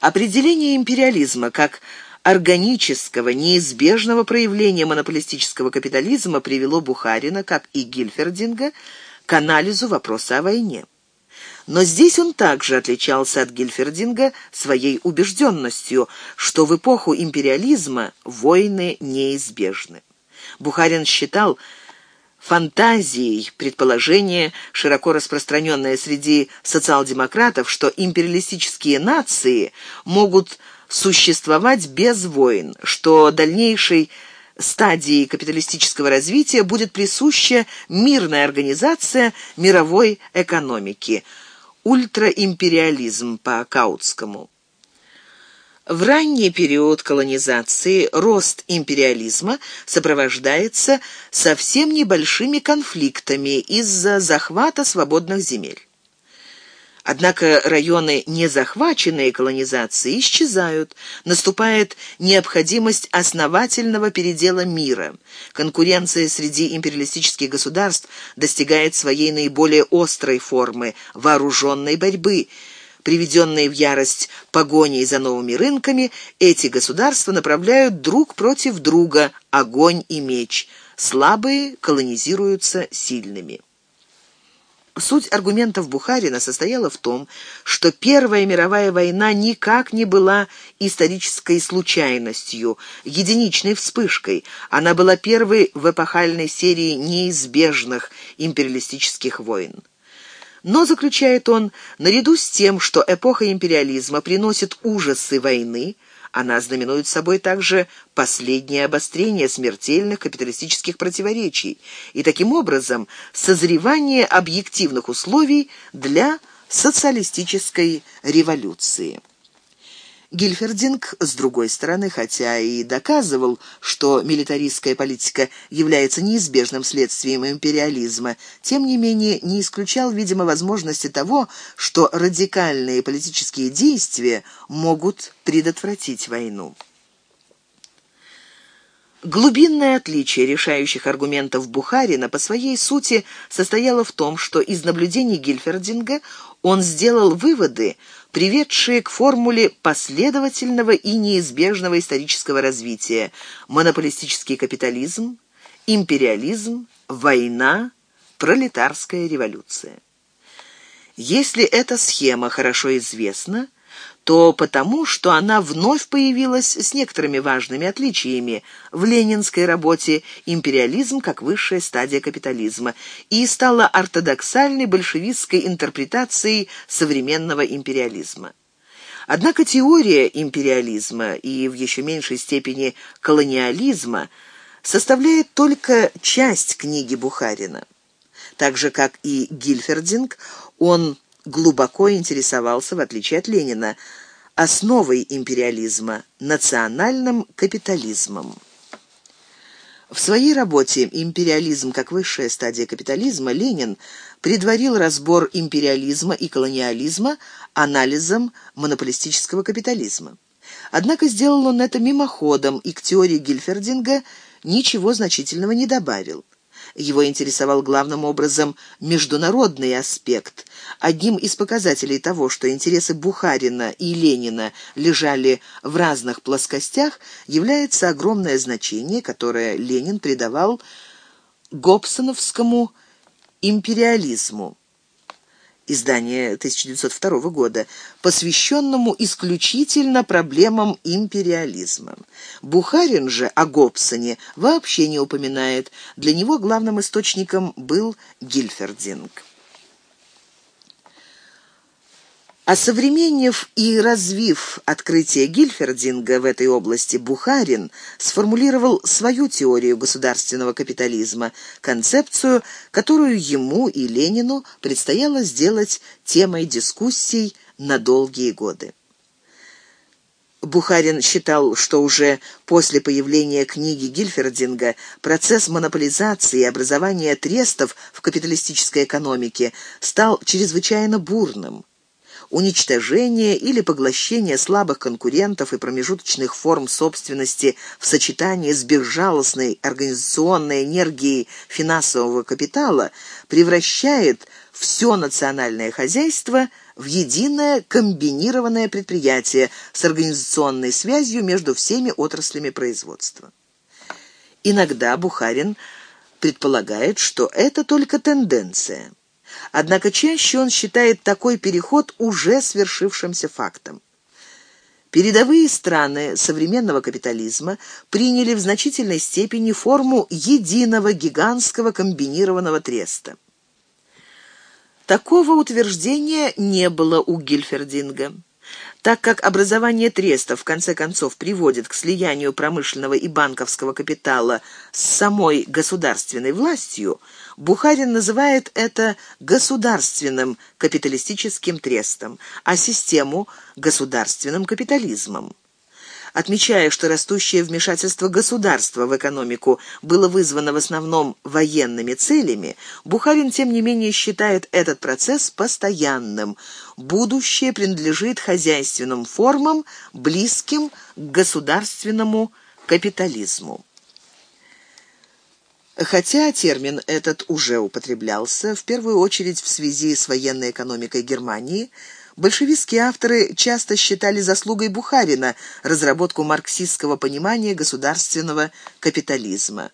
Определение империализма как органического, неизбежного проявления монополистического капитализма привело Бухарина, как и Гильфердинга, к анализу вопроса о войне. Но здесь он также отличался от Гильфердинга своей убежденностью, что в эпоху империализма войны неизбежны. Бухарин считал фантазией предположение, широко распространенное среди социал-демократов, что империалистические нации могут существовать без войн, что дальнейшей стадии капиталистического развития будет присуща мирная организация мировой экономики, ультраимпериализм по Каутскому. В ранний период колонизации рост империализма сопровождается совсем небольшими конфликтами из-за захвата свободных земель. Однако районы, не захваченные колонизацией, исчезают. Наступает необходимость основательного передела мира. Конкуренция среди империалистических государств достигает своей наиболее острой формы – вооруженной борьбы. Приведенные в ярость погоней за новыми рынками, эти государства направляют друг против друга огонь и меч. Слабые колонизируются сильными. Суть аргументов Бухарина состояла в том, что Первая мировая война никак не была исторической случайностью, единичной вспышкой. Она была первой в эпохальной серии неизбежных империалистических войн. Но, заключает он, наряду с тем, что эпоха империализма приносит ужасы войны, она знаменует собой также последнее обострение смертельных капиталистических противоречий и таким образом созревание объективных условий для социалистической революции. Гильфердинг, с другой стороны, хотя и доказывал, что милитаристская политика является неизбежным следствием империализма, тем не менее не исключал, видимо, возможности того, что радикальные политические действия могут предотвратить войну. Глубинное отличие решающих аргументов Бухарина по своей сути состояло в том, что из наблюдений Гильфердинга он сделал выводы, приведшие к формуле последовательного и неизбежного исторического развития монополистический капитализм, империализм, война, пролетарская революция. Если эта схема хорошо известна, то потому, что она вновь появилась с некоторыми важными отличиями в ленинской работе «Империализм как высшая стадия капитализма» и стала ортодоксальной большевистской интерпретацией современного империализма. Однако теория империализма и в еще меньшей степени колониализма составляет только часть книги Бухарина. Так же, как и Гильфердинг, он глубоко интересовался, в отличие от Ленина, основой империализма – национальным капитализмом. В своей работе «Империализм как высшая стадия капитализма» Ленин предварил разбор империализма и колониализма анализом монополистического капитализма. Однако сделал он это мимоходом и к теории Гильфердинга ничего значительного не добавил. Его интересовал главным образом международный аспект. Одним из показателей того, что интересы Бухарина и Ленина лежали в разных плоскостях, является огромное значение, которое Ленин придавал гобсоновскому империализму издание 1902 года, посвященному исключительно проблемам империализма. Бухарин же о Гобсоне вообще не упоминает. Для него главным источником был Гильфердинг. Осовременив и развив открытие Гильфердинга в этой области, Бухарин сформулировал свою теорию государственного капитализма, концепцию, которую ему и Ленину предстояло сделать темой дискуссий на долгие годы. Бухарин считал, что уже после появления книги Гильфердинга процесс монополизации и образования трестов в капиталистической экономике стал чрезвычайно бурным уничтожение или поглощение слабых конкурентов и промежуточных форм собственности в сочетании с безжалостной организационной энергией финансового капитала превращает все национальное хозяйство в единое комбинированное предприятие с организационной связью между всеми отраслями производства. Иногда Бухарин предполагает, что это только тенденция. Однако чаще он считает такой переход уже свершившимся фактом. Передовые страны современного капитализма приняли в значительной степени форму единого гигантского комбинированного треста. Такого утверждения не было у Гильфердинга. Так как образование треста в конце концов приводит к слиянию промышленного и банковского капитала с самой государственной властью, Бухарин называет это государственным капиталистическим трестом, а систему – государственным капитализмом отмечая, что растущее вмешательство государства в экономику было вызвано в основном военными целями, Бухарин, тем не менее, считает этот процесс постоянным. Будущее принадлежит хозяйственным формам, близким к государственному капитализму. Хотя термин этот уже употреблялся, в первую очередь в связи с военной экономикой Германии – Большевистские авторы часто считали заслугой Бухарина разработку марксистского понимания государственного капитализма.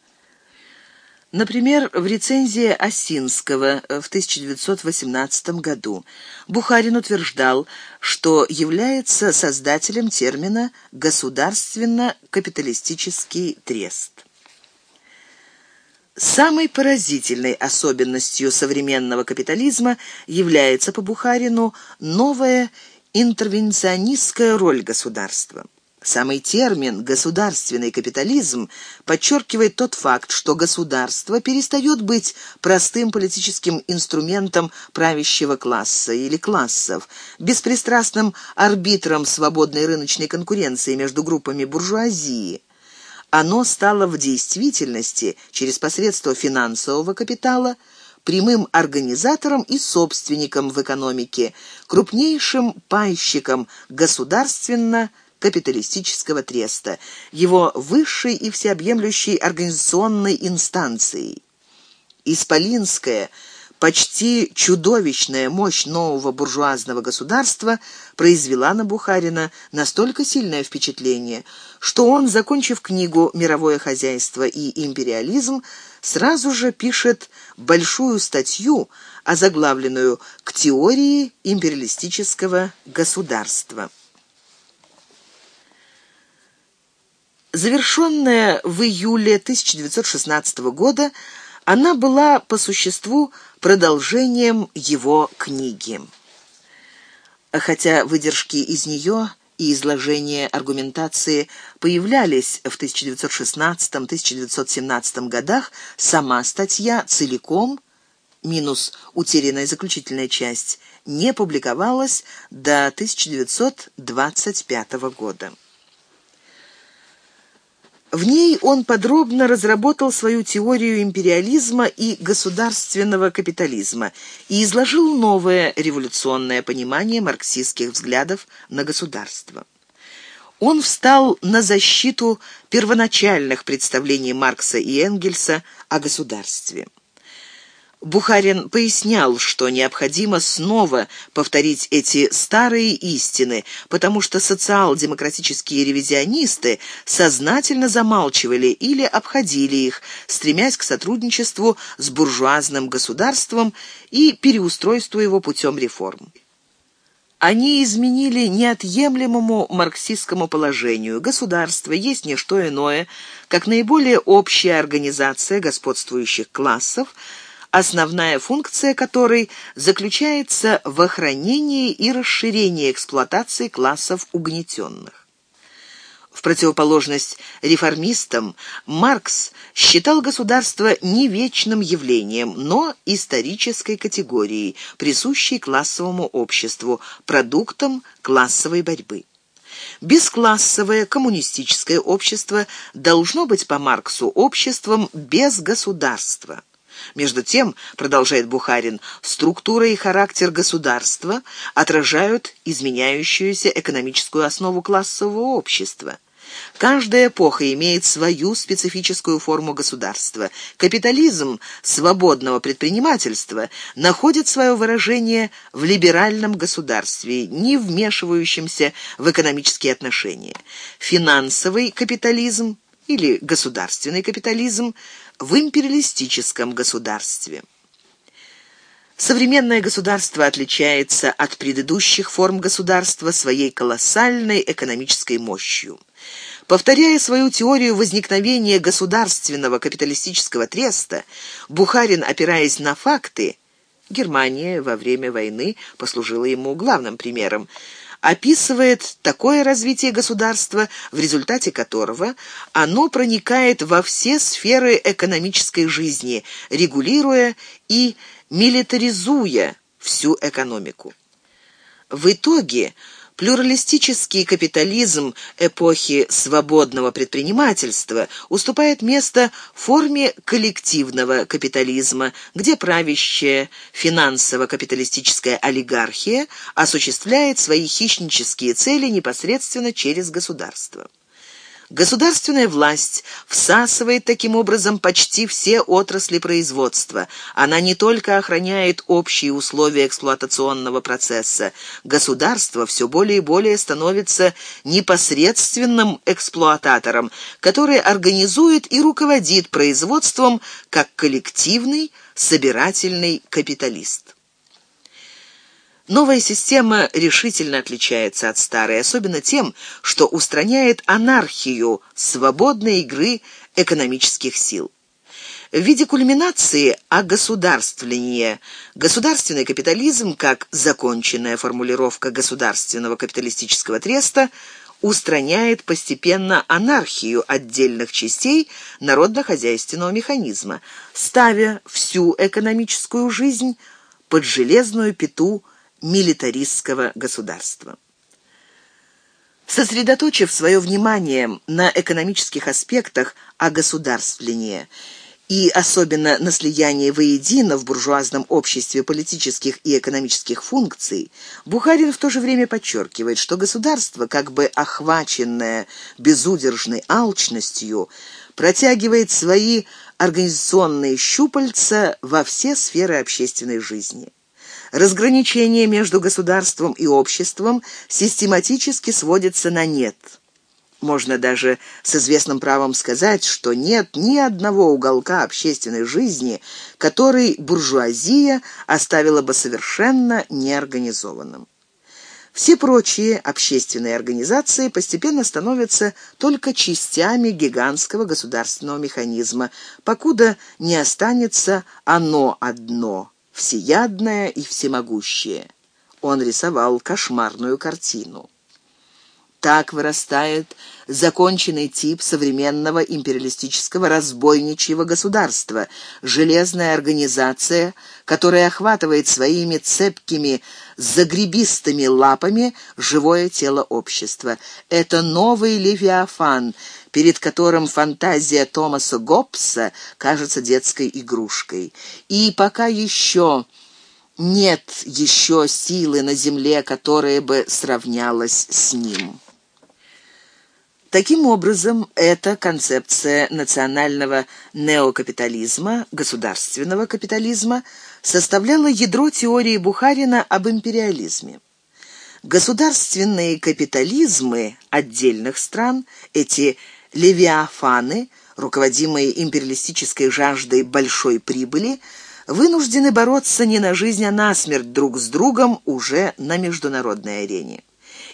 Например, в рецензии Осинского в 1918 году Бухарин утверждал, что является создателем термина «государственно-капиталистический трест». Самой поразительной особенностью современного капитализма является по Бухарину новая интервенционистская роль государства. Самый термин «государственный капитализм» подчеркивает тот факт, что государство перестает быть простым политическим инструментом правящего класса или классов, беспристрастным арбитром свободной рыночной конкуренции между группами буржуазии – оно стало в действительности, через посредство финансового капитала, прямым организатором и собственником в экономике, крупнейшим пайщиком государственно-капиталистического треста, его высшей и всеобъемлющей организационной инстанцией. Исполинская – Почти чудовищная мощь нового буржуазного государства произвела на Бухарина настолько сильное впечатление, что он, закончив книгу «Мировое хозяйство и империализм», сразу же пишет большую статью, озаглавленную «К теории империалистического государства». Завершенная в июле 1916 года, она была по существу продолжением его книги. Хотя выдержки из нее и изложение аргументации появлялись в 1916-1917 годах, сама статья целиком, минус утерянная заключительная часть, не публиковалась до 1925 года. В ней он подробно разработал свою теорию империализма и государственного капитализма и изложил новое революционное понимание марксистских взглядов на государство. Он встал на защиту первоначальных представлений Маркса и Энгельса о государстве. Бухарин пояснял, что необходимо снова повторить эти старые истины, потому что социал-демократические ревизионисты сознательно замалчивали или обходили их, стремясь к сотрудничеству с буржуазным государством и переустройству его путем реформ. Они изменили неотъемлемому марксистскому положению. Государство есть не что иное, как наиболее общая организация господствующих классов – основная функция которой заключается в охранении и расширении эксплуатации классов угнетенных. В противоположность реформистам, Маркс считал государство не вечным явлением, но исторической категорией, присущей классовому обществу, продуктом классовой борьбы. Бесклассовое коммунистическое общество должно быть по Марксу обществом без государства. Между тем, продолжает Бухарин, структура и характер государства отражают изменяющуюся экономическую основу классового общества. Каждая эпоха имеет свою специфическую форму государства. Капитализм свободного предпринимательства находит свое выражение в либеральном государстве, не вмешивающемся в экономические отношения. Финансовый капитализм или государственный капитализм в империалистическом государстве. Современное государство отличается от предыдущих форм государства своей колоссальной экономической мощью. Повторяя свою теорию возникновения государственного капиталистического треста, Бухарин, опираясь на факты, Германия во время войны послужила ему главным примером, описывает такое развитие государства, в результате которого оно проникает во все сферы экономической жизни, регулируя и милитаризуя всю экономику. В итоге плюралистический капитализм эпохи свободного предпринимательства уступает место форме коллективного капитализма, где правящая финансово-капиталистическая олигархия осуществляет свои хищнические цели непосредственно через государство. Государственная власть всасывает таким образом почти все отрасли производства. Она не только охраняет общие условия эксплуатационного процесса. Государство все более и более становится непосредственным эксплуататором, который организует и руководит производством как коллективный собирательный капиталист. Новая система решительно отличается от старой, особенно тем, что устраняет анархию свободной игры экономических сил. В виде кульминации огосударствления государственный капитализм, как законченная формулировка государственного капиталистического треста, устраняет постепенно анархию отдельных частей народно-хозяйственного механизма, ставя всю экономическую жизнь под железную пету милитаристского государства. Сосредоточив свое внимание на экономических аспектах огосударствления и особенно на слиянии воедино в буржуазном обществе политических и экономических функций, Бухарин в то же время подчеркивает, что государство, как бы охваченное безудержной алчностью, протягивает свои организационные щупальца во все сферы общественной жизни. Разграничение между государством и обществом систематически сводится на нет. Можно даже с известным правом сказать, что нет ни одного уголка общественной жизни, который буржуазия оставила бы совершенно неорганизованным. Все прочие общественные организации постепенно становятся только частями гигантского государственного механизма, покуда не останется оно одно – всеядное и всемогущее. Он рисовал кошмарную картину. Так вырастает законченный тип современного империалистического разбойничьего государства, железная организация, которая охватывает своими цепкими загребистыми лапами живое тело общества. Это новый левиафан, перед которым фантазия Томаса Гоббса кажется детской игрушкой. И пока еще нет еще силы на земле, которая бы сравнялась с ним. Таким образом, эта концепция национального неокапитализма, государственного капитализма, составляла ядро теории Бухарина об империализме. Государственные капитализмы отдельных стран, эти левиафаны, руководимые империалистической жаждой большой прибыли, вынуждены бороться не на жизнь, а на смерть друг с другом уже на международной арене.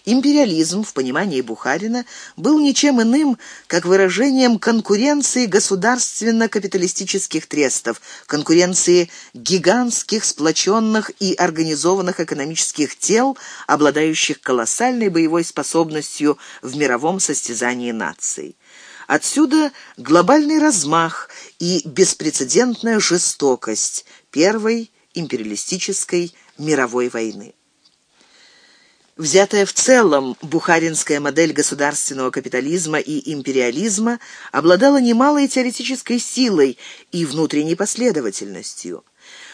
Империализм в понимании Бухарина был ничем иным, как выражением конкуренции государственно-капиталистических трестов, конкуренции гигантских, сплоченных и организованных экономических тел, обладающих колоссальной боевой способностью в мировом состязании наций. Отсюда глобальный размах и беспрецедентная жестокость Первой империалистической мировой войны. Взятая в целом, бухаринская модель государственного капитализма и империализма обладала немалой теоретической силой и внутренней последовательностью.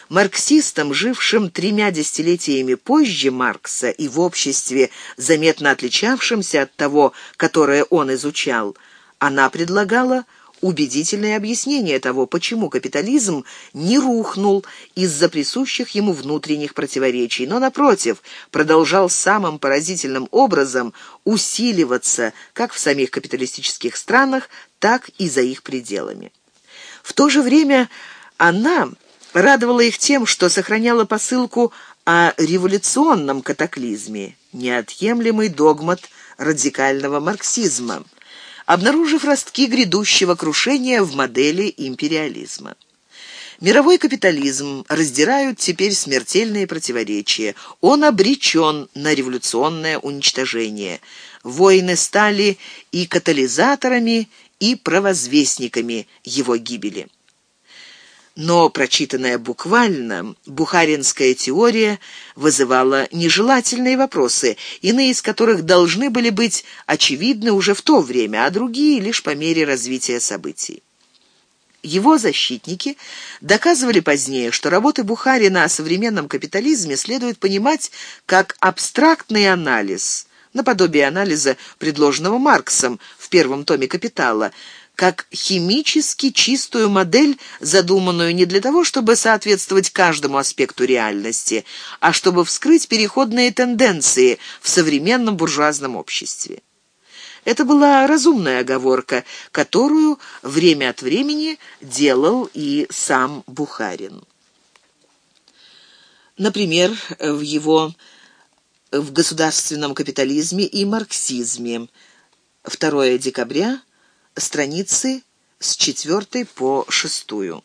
Марксистам, жившим тремя десятилетиями позже Маркса и в обществе, заметно отличавшимся от того, которое он изучал, она предлагала убедительное объяснение того, почему капитализм не рухнул из-за присущих ему внутренних противоречий, но, напротив, продолжал самым поразительным образом усиливаться как в самих капиталистических странах, так и за их пределами. В то же время она радовала их тем, что сохраняла посылку о революционном катаклизме, неотъемлемый догмат радикального марксизма – обнаружив ростки грядущего крушения в модели империализма. Мировой капитализм раздирают теперь смертельные противоречия. Он обречен на революционное уничтожение. Войны стали и катализаторами, и провозвестниками его гибели. Но прочитанная буквально, бухаринская теория вызывала нежелательные вопросы, иные из которых должны были быть очевидны уже в то время, а другие лишь по мере развития событий. Его защитники доказывали позднее, что работы Бухарина о современном капитализме следует понимать как абстрактный анализ, наподобие анализа, предложенного Марксом в первом томе «Капитала», как химически чистую модель, задуманную не для того, чтобы соответствовать каждому аспекту реальности, а чтобы вскрыть переходные тенденции в современном буржуазном обществе. Это была разумная оговорка, которую время от времени делал и сам Бухарин. Например, в его «В государственном капитализме и марксизме» 2 декабря страницы с четвертой по шестую.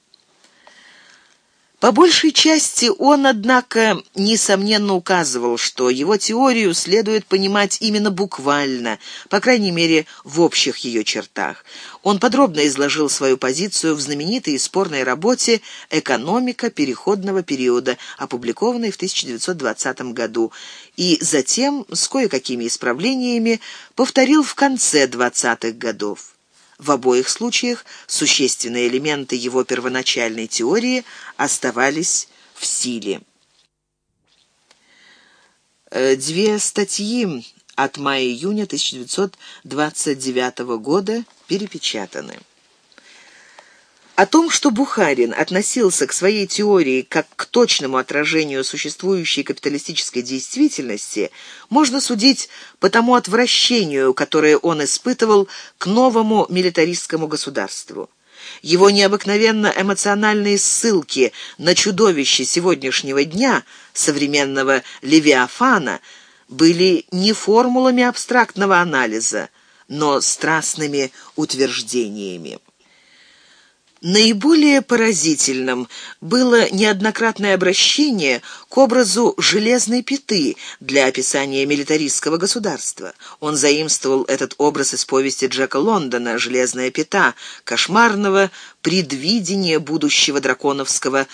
По большей части он, однако, несомненно указывал, что его теорию следует понимать именно буквально, по крайней мере, в общих ее чертах. Он подробно изложил свою позицию в знаменитой и спорной работе «Экономика переходного периода», опубликованной в 1920 году, и затем, с кое-какими исправлениями, повторил в конце 20-х годов. В обоих случаях существенные элементы его первоначальной теории оставались в силе. Э, две статьи от мая-июня 1929 года перепечатаны. О том, что Бухарин относился к своей теории как к точному отражению существующей капиталистической действительности, можно судить по тому отвращению, которое он испытывал к новому милитаристскому государству. Его необыкновенно эмоциональные ссылки на чудовище сегодняшнего дня, современного Левиафана, были не формулами абстрактного анализа, но страстными утверждениями. Наиболее поразительным было неоднократное обращение к образу железной пяты для описания милитаристского государства. Он заимствовал этот образ из повести Джека Лондона «Железная пята», кошмарного предвидения будущего драконовского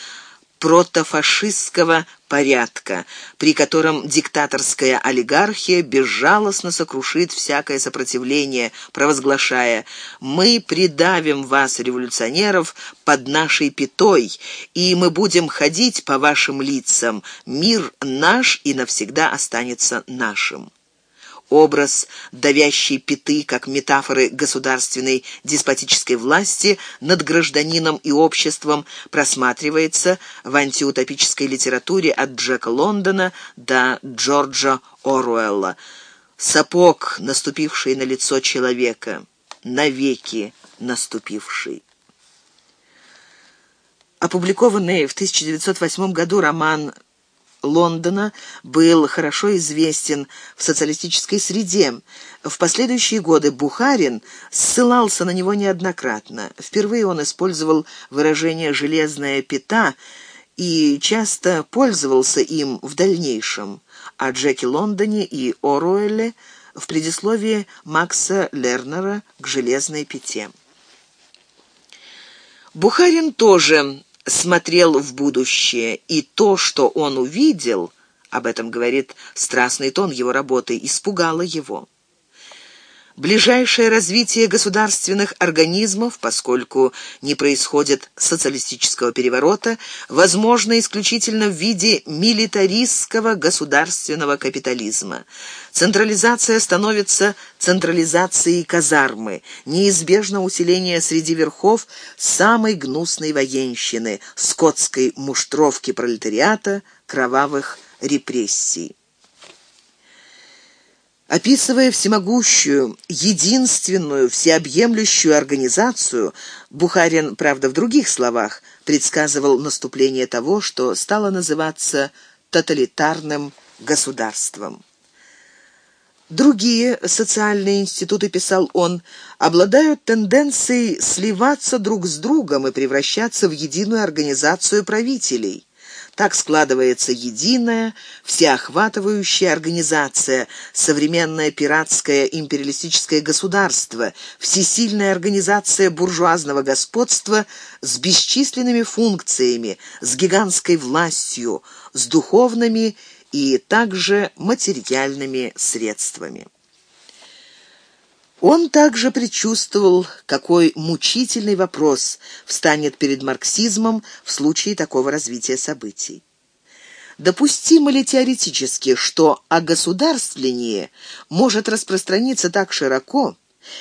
протофашистского порядка, при котором диктаторская олигархия безжалостно сокрушит всякое сопротивление, провозглашая «Мы придавим вас, революционеров, под нашей пятой, и мы будем ходить по вашим лицам. Мир наш и навсегда останется нашим» образ давящей пяты как метафоры государственной деспотической власти над гражданином и обществом просматривается в антиутопической литературе от Джека Лондона до Джорджа Оруэлла. Сапог, наступивший на лицо человека, навеки наступивший. Опубликованный в 1908 году роман Лондона был хорошо известен в социалистической среде. В последующие годы Бухарин ссылался на него неоднократно. Впервые он использовал выражение «железная пята» и часто пользовался им в дальнейшем, о Джеки Лондоне и Оруэлле в предисловии Макса Лернера к «железной пяте». Бухарин тоже смотрел в будущее, и то, что он увидел, об этом говорит страстный тон его работы, испугало его. Ближайшее развитие государственных организмов, поскольку не происходит социалистического переворота, возможно исключительно в виде милитаристского государственного капитализма. Централизация становится централизацией казармы, неизбежно усиление среди верхов самой гнусной военщины, скотской муштровки пролетариата, кровавых репрессий. Описывая всемогущую, единственную, всеобъемлющую организацию, Бухарин, правда, в других словах, предсказывал наступление того, что стало называться тоталитарным государством. Другие социальные институты, писал он, обладают тенденцией сливаться друг с другом и превращаться в единую организацию правителей. Так складывается единая, всеохватывающая организация, современное пиратское империалистическое государство, всесильная организация буржуазного господства с бесчисленными функциями, с гигантской властью, с духовными и также материальными средствами. Он также предчувствовал, какой мучительный вопрос встанет перед марксизмом в случае такого развития событий. Допустимо ли теоретически, что огосударствление может распространиться так широко,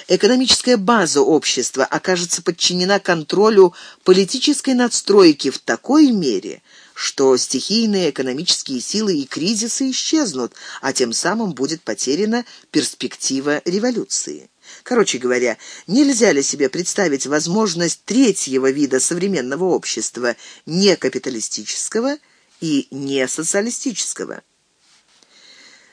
экономическая база общества окажется подчинена контролю политической надстройки в такой мере, что стихийные экономические силы и кризисы исчезнут, а тем самым будет потеряна перспектива революции. Короче говоря, нельзя ли себе представить возможность третьего вида современного общества, не капиталистического и не социалистического?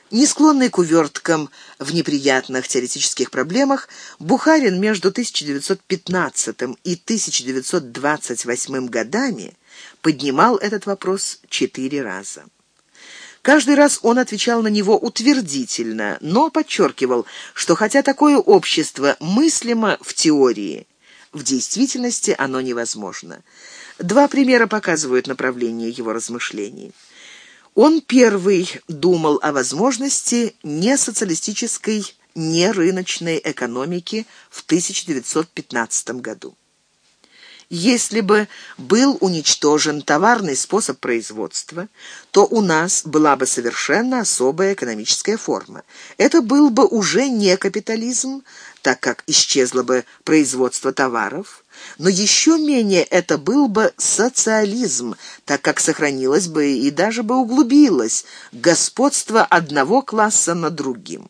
Не склонный к уверткам в неприятных теоретических проблемах, Бухарин между 1915 и 1928 годами поднимал этот вопрос четыре раза. Каждый раз он отвечал на него утвердительно, но подчеркивал, что хотя такое общество мыслимо в теории, в действительности оно невозможно. Два примера показывают направление его размышлений. Он первый думал о возможности не социалистической, не рыночной экономики в 1915 году. Если бы был уничтожен товарный способ производства, то у нас была бы совершенно особая экономическая форма. Это был бы уже не капитализм, так как исчезло бы производство товаров, но еще менее это был бы социализм, так как сохранилось бы и даже бы углубилось господство одного класса над другим.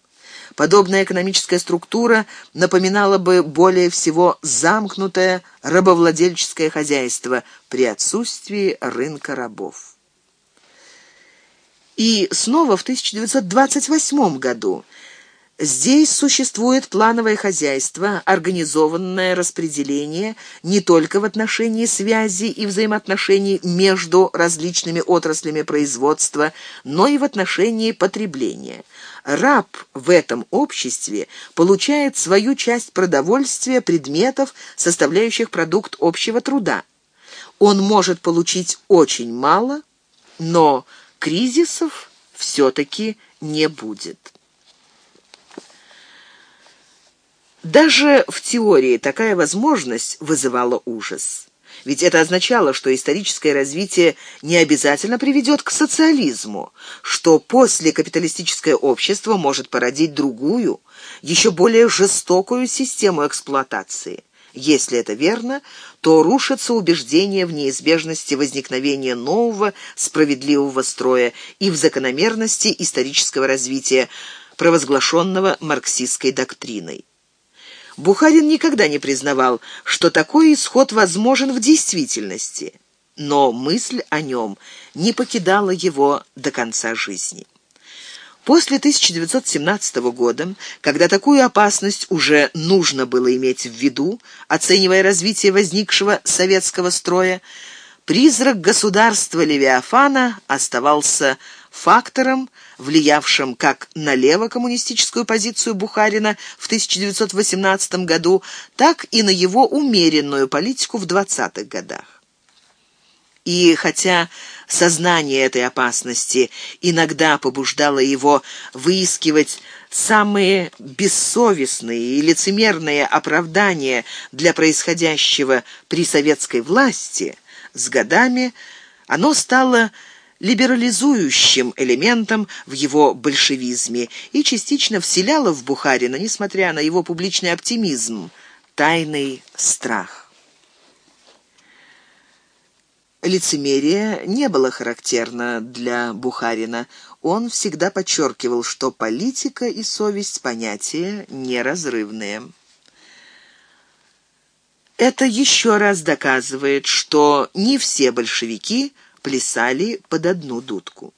Подобная экономическая структура напоминала бы более всего замкнутое рабовладельческое хозяйство при отсутствии рынка рабов. И снова в 1928 году Здесь существует плановое хозяйство, организованное распределение не только в отношении связи и взаимоотношений между различными отраслями производства, но и в отношении потребления. Раб в этом обществе получает свою часть продовольствия, предметов, составляющих продукт общего труда. Он может получить очень мало, но кризисов все-таки не будет. Даже в теории такая возможность вызывала ужас. Ведь это означало, что историческое развитие не обязательно приведет к социализму, что после капиталистическое общество может породить другую, еще более жестокую систему эксплуатации. Если это верно, то рушится убеждение в неизбежности возникновения нового справедливого строя и в закономерности исторического развития, провозглашенного марксистской доктриной. Бухарин никогда не признавал, что такой исход возможен в действительности, но мысль о нем не покидала его до конца жизни. После 1917 года, когда такую опасность уже нужно было иметь в виду, оценивая развитие возникшего советского строя, призрак государства Левиафана оставался фактором, влиявшим как на левокоммунистическую позицию Бухарина в 1918 году, так и на его умеренную политику в 20-х годах. И хотя сознание этой опасности иногда побуждало его выискивать самые бессовестные и лицемерные оправдания для происходящего при советской власти, с годами оно стало либерализующим элементом в его большевизме и частично вселяло в Бухарина, несмотря на его публичный оптимизм, тайный страх. Лицемерие не было характерно для Бухарина. Он всегда подчеркивал, что политика и совесть понятия неразрывные. Это еще раз доказывает, что не все большевики плясали под одну дудку.